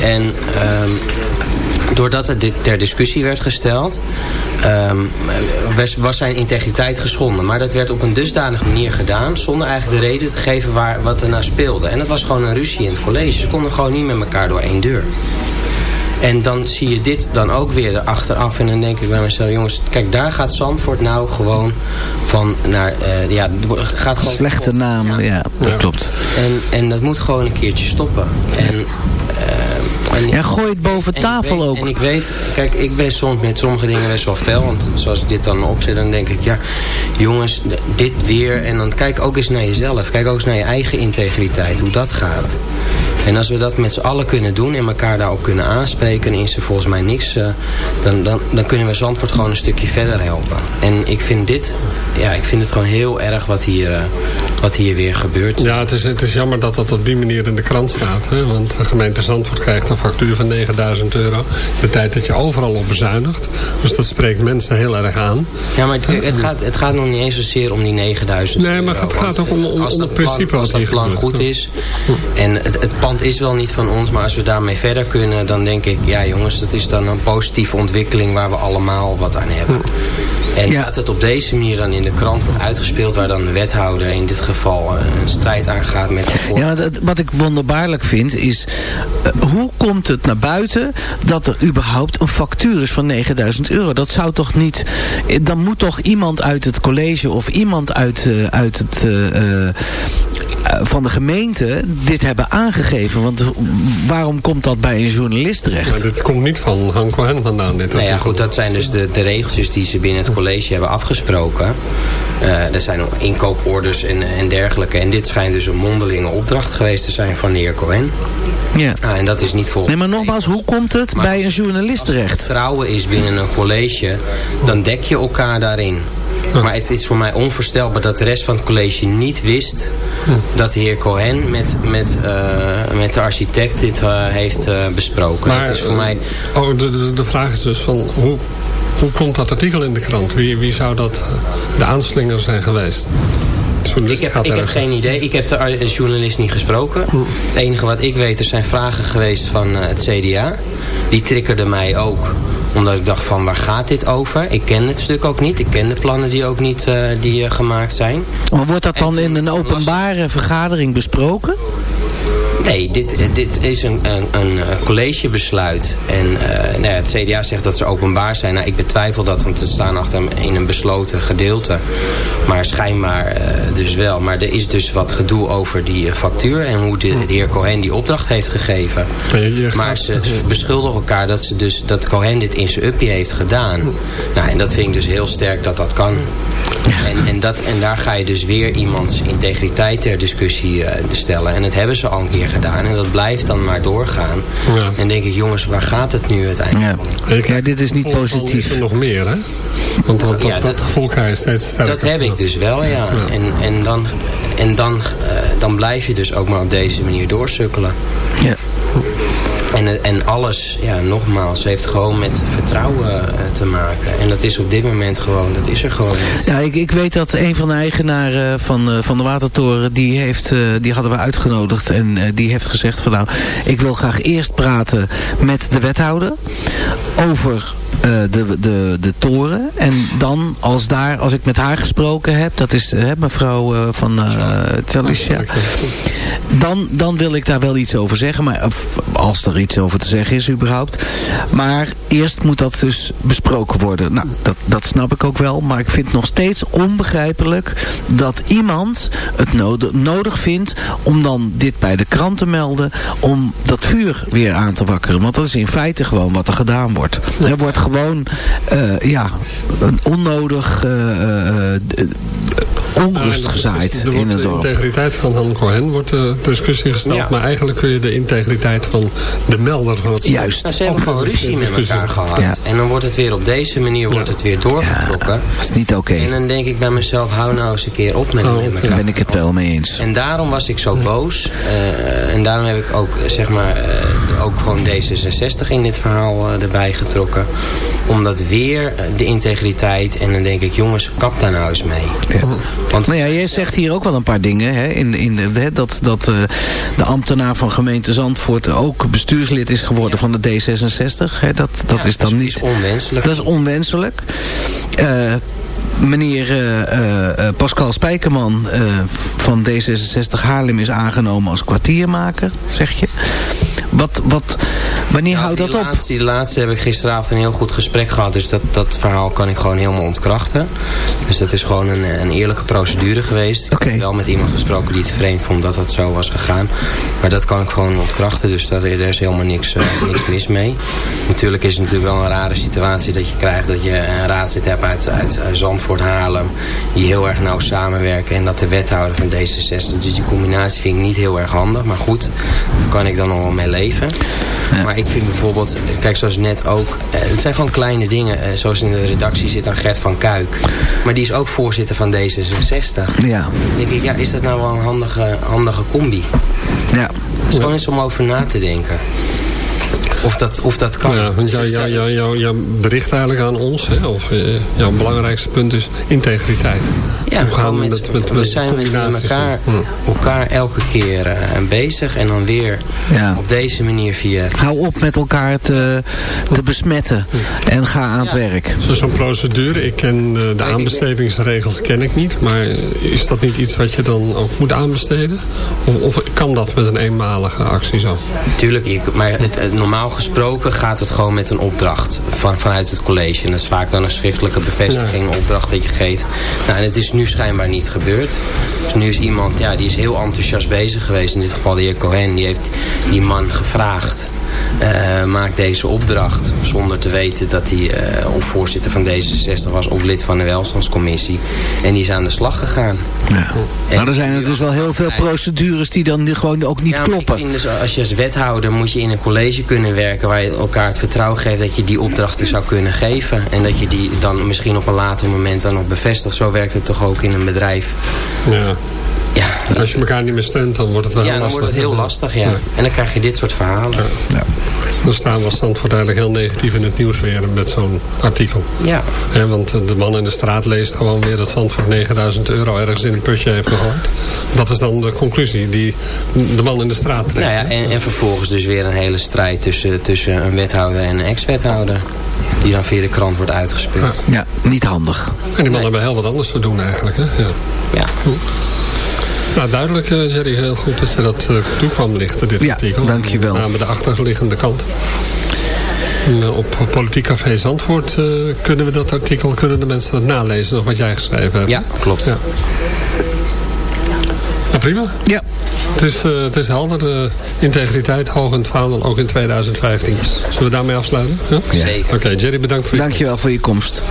En um, doordat het ter discussie werd gesteld, um, was zijn integriteit geschonden. Maar dat werd op een dusdanige manier gedaan, zonder eigenlijk de reden te geven waar, wat er naar speelde. En dat was gewoon een ruzie in het college. Ze konden gewoon niet met elkaar door één deur. En dan zie je dit dan ook weer achteraf. En dan denk ik bij mezelf, jongens, kijk, daar gaat Zandvoort nou gewoon van naar, uh, ja, gaat gewoon... Slechte naam, ja. dat klopt. En, en dat moet gewoon een keertje stoppen. En, uh, en, ja, gooi het boven tafel ook. En ik weet, kijk, ik ben soms met sommige dingen best wel fel. Want zoals ik dit dan opzet, dan denk ik, ja, jongens, dit weer. En dan kijk ook eens naar jezelf. Kijk ook eens naar je eigen integriteit, hoe dat gaat. En als we dat met z'n allen kunnen doen en elkaar daarop kunnen aanspreken... dan is er volgens mij niks... Uh, dan, dan, dan kunnen we Zandvoort gewoon een stukje verder helpen. En ik vind dit... Ja, ik vind het gewoon heel erg wat hier, uh, wat hier weer gebeurt. Ja, het is, het is jammer dat dat op die manier in de krant staat. Hè? Want de gemeente Zandvoort krijgt een factuur van 9000 euro. De tijd dat je overal op bezuinigt. Dus dat spreekt mensen heel erg aan. Ja, maar het, het gaat, het gaat nog niet eens zozeer om die 9000 Nee, maar het gaat ook om, om, om het principe plan, Als dat plan goed is en het, het pand is wel niet van ons, maar als we daarmee verder kunnen... dan denk ik, ja jongens, dat is dan een positieve ontwikkeling... waar we allemaal wat aan hebben. En ja. dat het op deze manier dan in de krant wordt uitgespeeld... waar dan de wethouder in dit geval eh, een strijd aangaat met... De ja, wat, wat ik wonderbaarlijk vind is... Uh, hoe komt het naar buiten dat er überhaupt een factuur is van 9000 euro? Dat zou toch niet... Eh, dan moet toch iemand uit het college of iemand uit, uh, uit het... Uh, van de gemeente dit hebben aangegeven. Want waarom komt dat bij een journalist terecht? Maar dit komt niet van Han Cohen vandaan. Dit nou ja, goed, dat zijn dus de, de regeltjes die ze binnen het college hebben afgesproken. Uh, er zijn inkooporders en, en dergelijke. En dit schijnt dus een mondelinge opdracht geweest te zijn van de heer Cohen. Ja. Ah, en dat is niet volgens Nee, maar nogmaals, hoe komt het bij een journalist terecht? Als het vertrouwen is binnen een college, dan dek je elkaar daarin. Maar het is voor mij onvoorstelbaar dat de rest van het college niet wist... dat de heer Cohen met, met, uh, met de architect dit uh, heeft uh, besproken. Maar, dat is voor mij... oh, de, de, de vraag is dus van... Hoe, hoe komt dat artikel in de krant? Wie, wie zou dat de aanslinger zijn geweest? Ik heb, ik heb geen idee. Ik heb de journalist niet gesproken. Het enige wat ik weet, er zijn vragen geweest van het CDA. Die triggerden mij ook omdat ik dacht van waar gaat dit over? Ik ken het stuk ook niet. Ik ken de plannen die ook niet uh, die, uh, gemaakt zijn. Maar wordt dat dan in een openbare vergadering besproken? Nee, dit, dit is een, een, een collegebesluit. En uh, nou ja, het CDA zegt dat ze openbaar zijn. Nou, ik betwijfel dat, want ze staan achter in een besloten gedeelte. Maar schijnbaar uh, dus wel. Maar er is dus wat gedoe over die uh, factuur... en hoe de, de, heer Cohen die opdracht heeft gegeven. Maar ze beschuldigen elkaar dat, ze dus, dat Cohen dit in zijn uppie heeft gedaan. Nou, en dat vind ik dus heel sterk dat dat kan. En, en, dat, en daar ga je dus weer iemands integriteit ter discussie stellen. En dat hebben ze al een keer gedaan. En dat blijft dan maar doorgaan. Ja. En denk ik, jongens, waar gaat het nu uiteindelijk ja. ja dit is niet positief. Is er nog meer, hè? Want dat, dat, ja, dat, dat gevoel ga je steeds sterker. Dat heb ik dus wel, ja. En, en, dan, en dan, uh, dan blijf je dus ook maar op deze manier doorsukkelen. Ja. En, en alles, ja, nogmaals, heeft gewoon met vertrouwen uh, te maken. En dat is op dit moment gewoon, dat is er gewoon niet. Ja, ik, ik weet dat een van de eigenaren van, uh, van de Watertoren, die, heeft, uh, die hadden we uitgenodigd. En die heeft gezegd van nou, ik wil graag eerst praten met de wethouder over uh, de, de, de toren. En dan, als, daar, als ik met haar gesproken heb, dat is uh, mevrouw uh, van Chalicia, dan, dan wil ik daar wel iets over zeggen. Maar als er iets over te zeggen is überhaupt. Maar eerst moet dat dus besproken worden. Nou, dat, dat snap ik ook wel. Maar ik vind het nog steeds onbegrijpelijk dat iemand het nodig, nodig vindt om dan dit bij de krant te melden. Om dat vuur weer aan te wakkeren. Want dat is in feite gewoon wat er gedaan wordt. Er wordt gewoon uh, ja, een onnodig uh, onrust gezaaid er in het dorp. De integriteit van Han Cohen wordt de discussie gesteld. Ja. Maar eigenlijk kun je de integriteit van de melder van het... Juist. Nou, ze hebben gewoon ruzie met elkaar gehad. Ja. En dan wordt het weer op deze manier wordt het weer doorgetrokken. Ja, dat is niet oké. Okay. En dan denk ik bij mezelf, hou nou eens een keer op met, oh, met elkaar. Daar ben ik het wel mee eens. En daarom was ik zo boos. Uh, en daarom heb ik ook zeg maar, uh, ook gewoon D66 in dit verhaal erbij getrokken. Omdat weer de integriteit en dan denk ik, jongens, kap daar nou eens mee. Ja. Want, nou ja, jij zegt hier ook wel een paar dingen. Hè, in, in de, dat dat de ambtenaar van gemeente Zandvoort ook bestuurslid is geworden van de D66. Hè, dat dat is dan dat niet... is onwenselijk. Dat is onwenselijk. Uh, meneer uh, uh, Pascal Spijkerman van D66 Haarlem is aangenomen als kwartiermaker, zeg je. Wat, wat, wanneer houdt dat op? die laatste heb ik gisteravond een heel goed gesprek gehad. Dus dat, dat verhaal kan ik gewoon helemaal ontkrachten. Dus dat is gewoon een, een eerlijke procedure geweest. Ik heb wel met iemand gesproken die het vreemd vond dat dat zo was gegaan. Maar dat kan ik gewoon ontkrachten. Dus daar, is helemaal niks, uh, niks mis mee. Natuurlijk is het natuurlijk wel een rare situatie dat je krijgt dat je een raadslid hebt uit, uit Zandvoort, Haarlem. Die heel erg nauw samenwerken. En dat de wethouder van D66. Dus die combinatie vind ik niet heel erg handig. Maar goed, daar kan ik dan nog wel mee leven. Maar ik vind bijvoorbeeld, kijk zoals net ook, eh, het zijn gewoon kleine dingen. Eh, zoals in de redactie zit dan Gert van Kuik. Maar die is ook voorzitter van D66. Ja. Dan denk ik, ja, is dat nou wel een handige, handige combi? Ja. Het is gewoon eens om over na te denken. Of dat, of dat kan. Ja, want jou, jou, jou, jou, jou bericht eigenlijk aan ons, hè, of uh, jouw belangrijkste punt is integriteit. Ja, Hoe gaan we, met, met, we zijn met elkaar, elkaar elke keer uh, bezig en dan weer ja. op deze manier via... Hou op met elkaar te, te besmetten en ga aan het werk. Zo'n procedure, ik ken de, de aanbestedingsregels ken ik niet, maar is dat niet iets wat je dan ook moet aanbesteden? Of, of kan dat met een eenmalige actie zo? Tuurlijk, maar het, het normaal gesproken gaat het gewoon met een opdracht van, vanuit het college. En dat is vaak dan een schriftelijke bevestiging, een opdracht dat je geeft. Nou, en het is nu schijnbaar niet gebeurd. Dus nu is iemand, ja, die is heel enthousiast bezig geweest. In dit geval de heer Cohen, die heeft die man gevraagd uh, maakt deze opdracht. Zonder te weten dat hij uh, of voorzitter van D66 was of lid van de welstandscommissie. En die is aan de slag gegaan. Ja. Maar er zijn er dus wel heel veel procedures die dan gewoon ook niet ja, kloppen. Ik vind dus, als je als wethouder moet je in een college kunnen werken waar je elkaar het vertrouwen geeft dat je die opdrachten zou kunnen geven. En dat je die dan misschien op een later moment dan nog bevestigt. Zo werkt het toch ook in een bedrijf. Ja. Ja. Als je elkaar niet meer steunt, dan wordt het wel ja, lastig. Ja, dan wordt het heel lastig, ja. En dan krijg je dit soort verhalen. Ja. Dan staan we Zandvoort eigenlijk heel negatief in het nieuws weer met zo'n artikel. Ja. want de man in de straat leest gewoon weer dat Zandvoort 9000 euro ergens in een putje heeft gegooid. Dat is dan de conclusie die de man in de straat trekt. Nou ja, en, en vervolgens dus weer een hele strijd tussen, tussen een wethouder en een ex-wethouder. Die dan via de krant wordt uitgespeeld. Ja, niet handig. En die mannen hebben heel wat anders te doen eigenlijk. Hè? Ja. ja. Nou, duidelijk, Jerry, heel goed dat je dat uh, toe kwam lichten, dit ja, artikel. dankjewel. Met name de achterliggende kant. En, op Politiek Café Zandvoort uh, kunnen we dat artikel, kunnen de mensen dat nalezen, nog wat jij geschreven hebt. Ja, klopt. Ja. Nou, prima. Ja. Het is, het is helder, de integriteit hoog in het vaandel, ook in 2015. Zullen we daarmee afsluiten? Ja? Zeker. Oké, Jerry, bedankt voor je Dankjewel voor je komst.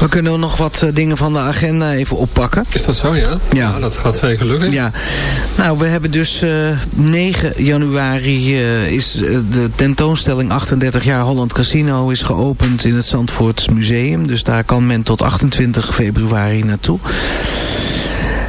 We kunnen nog wat dingen van de agenda even oppakken. Is dat zo, ja? Ja. ja dat gaat zeker lukken. Ja. Nou, we hebben dus uh, 9 januari uh, is de tentoonstelling 38 jaar Holland Casino is geopend in het Zandvoorts Museum. Dus daar kan men tot 28 februari naartoe.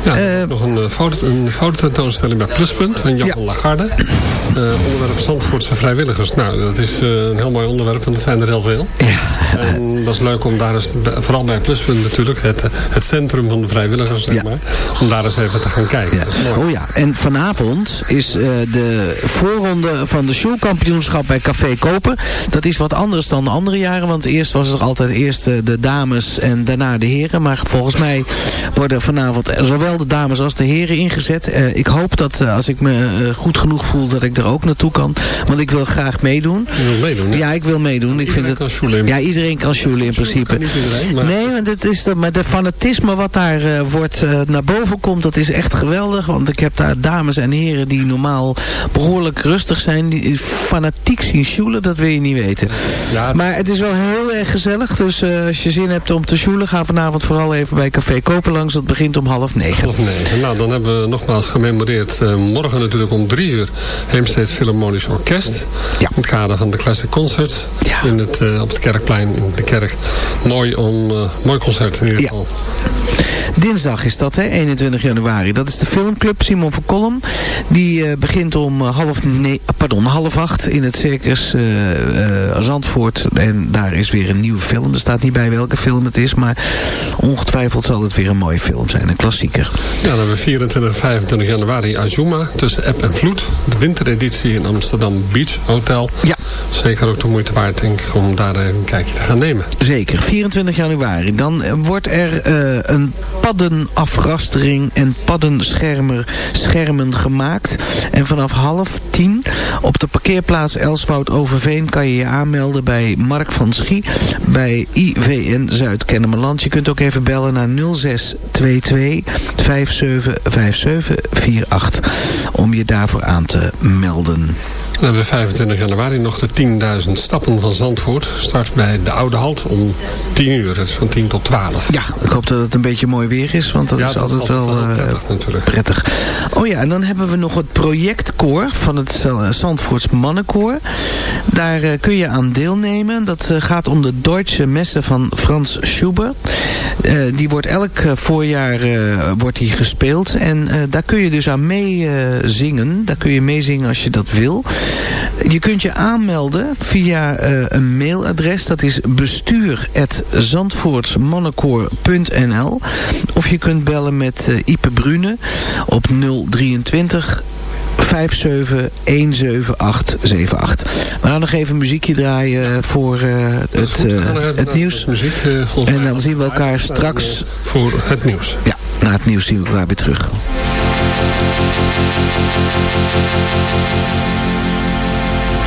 Ja, uh, nog een, foto, een fototentoonstelling bij Pluspunt van Jan ja. Lagarde. Uh, onderwerp Zandvoortse vrijwilligers. Nou, dat is een heel mooi onderwerp, want er zijn er heel veel. Ja. En dat is leuk om daar eens, vooral bij Pluspunt natuurlijk, het, het centrum van de vrijwilligers, zeg maar, om daar eens even te gaan kijken. Oh ja, en vanavond is uh, de voorronde van de showkampioenschap bij Café Kopen. Dat is wat anders dan de andere jaren, want eerst was er altijd eerst de dames en daarna de heren. Maar volgens mij worden vanavond zowel de dames als de heren ingezet. Uh, ik hoop dat uh, als ik me uh, goed genoeg voel dat ik er ook naartoe kan. Want ik wil graag meedoen. Je wil meedoen? Hè? Ja, ik wil meedoen. Ik vind het, kan. Ja, iedereen kan sjoelen in principe. Iedereen, maar... Nee, want het is de, maar de fanatisme wat daar wordt naar boven komt, dat is echt geweldig. Want ik heb daar dames en heren die normaal behoorlijk rustig zijn. Die fanatiek zien sjoelen, dat wil je niet weten. Ja, maar het is wel heel erg gezellig. Dus als je zin hebt om te sjoelen, ga vanavond vooral even bij Café Kopen langs. Dat begint om half negen. Half negen. Nou, dan hebben we nogmaals gememoreerd. Uh, morgen natuurlijk om drie uur. Heemsteed Philharmonisch Orkest. Ja. In het kader van de Classic Concert. Ja. In het, uh, op het Kerkplein in de kerk. Mooi, om, uh, mooi concert in ieder geval. Ja. Dinsdag is dat, hè? 21 januari. Dat is de filmclub Simon van Kolm. Die uh, begint om half, nee, pardon, half acht in het Circus uh, uh, Zandvoort. En daar is weer een nieuwe film. Er staat niet bij welke film het is. Maar ongetwijfeld zal het weer een mooie film zijn. Een klassieker. Ja, dan hebben we 24 en 25 januari Azuma. Tussen app en vloed. De wintereditie in Amsterdam Beach Hotel. Ja. Zeker ook de moeite waard, denk ik, om daar een kijkje te gaan nemen. Zeker. 24 januari. Dan wordt er een paddenafrastering en paddenschermen gemaakt. En vanaf half tien op de parkeerplaats Elswoud Overveen kan je je aanmelden bij Mark van Schie bij IVN Zuid-Kennemerland. Je kunt ook even bellen naar 0622 575748 om je daarvoor aan te melden. Dan hebben we 25 januari nog de 10.000 stappen van Zandvoort. Start bij de Oude Halt om 10 uur. Dat is van 10 tot 12. Ja, ik hoop dat het een beetje mooi weer is. Want dat is altijd, wel, uh, prettig, natuurlijk. prettig. Oh ja, en dan hebben we nog het projectkoor van het Zandvoorts Mannenkoor. Daar uh, kun je aan deelnemen. Dat uh, gaat om de Deutsche Messe van Frans Schubert. die wordt elk voorjaar wordt die gespeeld. En daar kun je dus aan meezingen. daar kun je meezingen als je dat wil. Je kunt je aanmelden via uh, een mailadres. Dat is bestuur.zandvoortsmannenkoor.nl Of je kunt bellen met uh, Ipe Brune op 023 5717878. We gaan nog even een muziekje draaien voor uh, het, uh, het nieuws. Muziek, uh, en dan zien we elkaar straks... Voor het nieuws. Ja, na het nieuws zien we elkaar weer terug.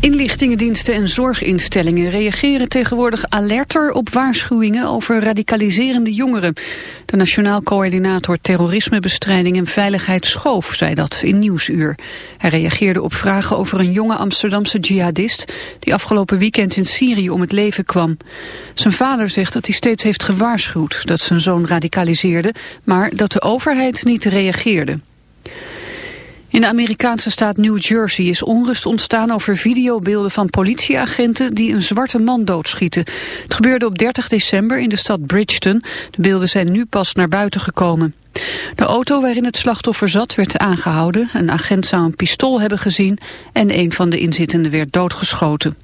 Inlichtingendiensten en zorginstellingen reageren tegenwoordig alerter op waarschuwingen over radicaliserende jongeren. De Nationaal Coördinator Terrorismebestrijding en Veiligheid Schoof zei dat in Nieuwsuur. Hij reageerde op vragen over een jonge Amsterdamse jihadist die afgelopen weekend in Syrië om het leven kwam. Zijn vader zegt dat hij steeds heeft gewaarschuwd dat zijn zoon radicaliseerde, maar dat de overheid niet reageerde. In de Amerikaanse staat New Jersey is onrust ontstaan over videobeelden van politieagenten die een zwarte man doodschieten. Het gebeurde op 30 december in de stad Bridgeton. De beelden zijn nu pas naar buiten gekomen. De auto waarin het slachtoffer zat werd aangehouden. Een agent zou een pistool hebben gezien en een van de inzittenden werd doodgeschoten.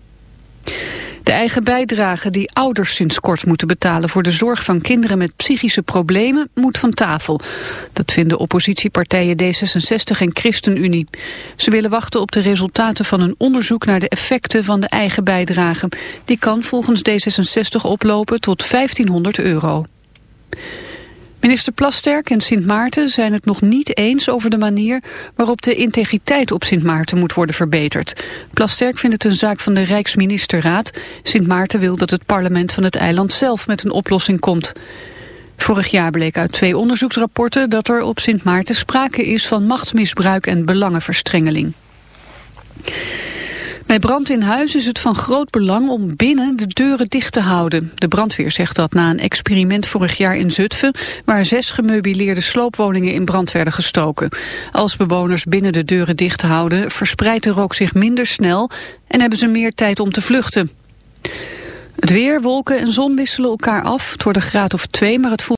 De eigen bijdrage die ouders sinds kort moeten betalen voor de zorg van kinderen met psychische problemen moet van tafel. Dat vinden oppositiepartijen D66 en ChristenUnie. Ze willen wachten op de resultaten van een onderzoek naar de effecten van de eigen bijdrage. Die kan volgens D66 oplopen tot 1500 euro. Minister Plasterk en Sint Maarten zijn het nog niet eens over de manier waarop de integriteit op Sint Maarten moet worden verbeterd. Plasterk vindt het een zaak van de Rijksministerraad. Sint Maarten wil dat het parlement van het eiland zelf met een oplossing komt. Vorig jaar bleek uit twee onderzoeksrapporten dat er op Sint Maarten sprake is van machtsmisbruik en belangenverstrengeling. Bij brand in huis is het van groot belang om binnen de deuren dicht te houden. De brandweer zegt dat na een experiment vorig jaar in Zutphen... waar zes gemeubileerde sloopwoningen in brand werden gestoken. Als bewoners binnen de deuren dicht houden... verspreidt de rook zich minder snel en hebben ze meer tijd om te vluchten. Het weer, wolken en zon wisselen elkaar af. Het wordt een graad of twee, maar het voelt